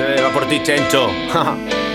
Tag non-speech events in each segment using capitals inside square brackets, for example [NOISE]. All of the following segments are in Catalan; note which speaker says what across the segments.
Speaker 1: Va por ti, Chencho. [LAUGHS]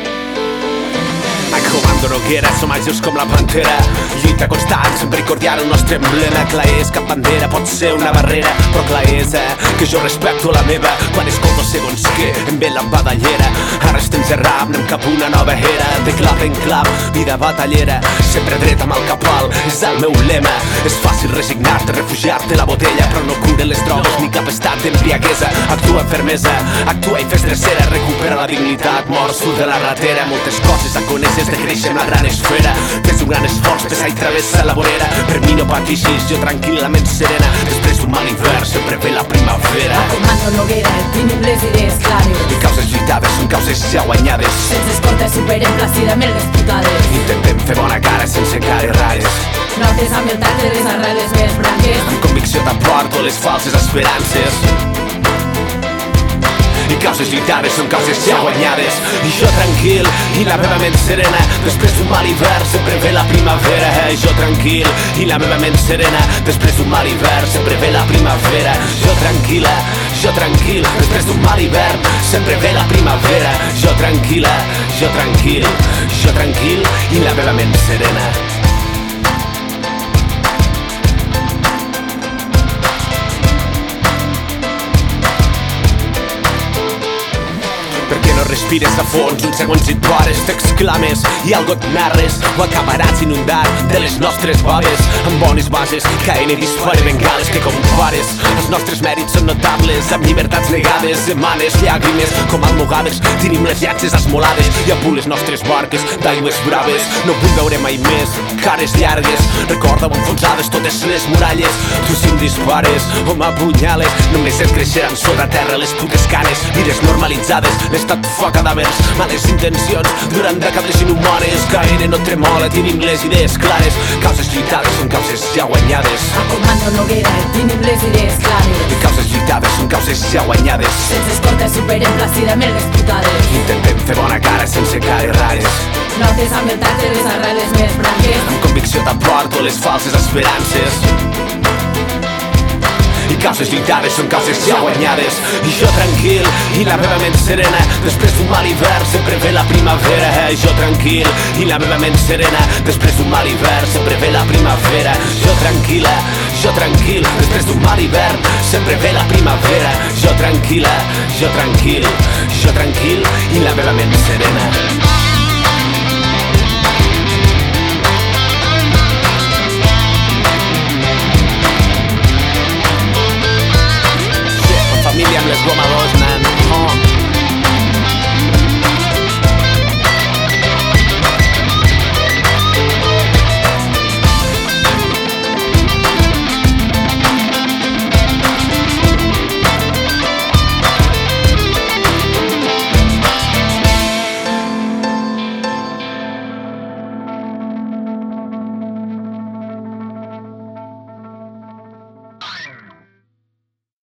Speaker 1: Noguera, som àgils com la pantera. Lluita constant, sempre cordial el nostre emblema. Clar és cap bandera pot ser una barrera Però clar és, eh, que jo respecto la meva. Quan escolto segons què, em ve la badallera. Ara estem rap, anem cap una nova era. De clap en clap, vida batallera. Sempre dret amb el cap alt, és el meu lema. És fàcil resignar-te, refugiar-te la botella Però no cure les drogues ni cap estat d'embriaguesa. Actua amb fermesa, actua i fes drecera. Recupera la dignitat, mor, surt de la ratera. Moltes coses a conèixer de créixer en la gran esfera Fes un gran esforç, pesa i travessa la vorera. Per mi no patixis, jo tranquil·lament serena. Després d'un mal hivern sempre ve la primavera.
Speaker 2: Comando Noguera, tenim les idees clares
Speaker 1: I causes lluitades són causes ja guanyades.
Speaker 2: Sense escolta superem plàcidament les putades
Speaker 1: Intentem fer bona cara sense cares rares.
Speaker 2: Notes amb el tacte les arrels més branques
Speaker 1: Amb convicció t'aporto les falses esperances i causes lluitades són causes ja guanyades. I jo tranquil i la meva ment serena després d'un mal hivern sempre ve la primavera. Eh? jo tranquil i la meva ment serena després d'un mal hivern sempre ve la primavera. Jo tranquil·la jo tranquil després d'un mal hivern sempre ve la primavera. Jo tranquil·la jo tranquil jo tranquil i la meva ment serena perquè no respires a fons. Uns segons i et pares t'exclames i algo et narres. O acabaràs inundat de les nostres baves. Amb bones bases caen i disparen bengales que compares els nostres mèrits són notables amb llibertats negades. Emanes llàgrimes com almogades tenim les llatges esmolades i a punt les nostres barques d'aigües braves. No vull veure mai més cares llargues. Recorda enfonsades totes les muralles. Tu si em dispares o m'apunyales només et creixeran sota terra les putes canes. Vides normalitzades l'estat fa cadàvers males intencions durant dècades inhumanes gaire no tremola tenim les idees clares causes lluitades són causes ja guanyades.
Speaker 2: A Comando Noguera, tenim les idees clares
Speaker 1: i causes lluitades són causes ja guanyades.
Speaker 2: Sense escolta superem plàcidament les putades.
Speaker 1: Intentem fer bona cara sense cares rares.
Speaker 2: Notes amb el tacte les arrels més branques
Speaker 1: amb convicció t'aporto les falses esperances causes lluitades són causes ja guanyades. I jo tranquil i la meva ment serena després d'un mal hivern sempre ve la primavera. Eh? jo tranquil i la meva ment serena després d'un mal hivern sempre ve la primavera. Jo tranquil·la jo tranquil després d'un mal hivern sempre ve la primavera. Jo tranquil·la jo tranquil jo tranquil i la meva ment serena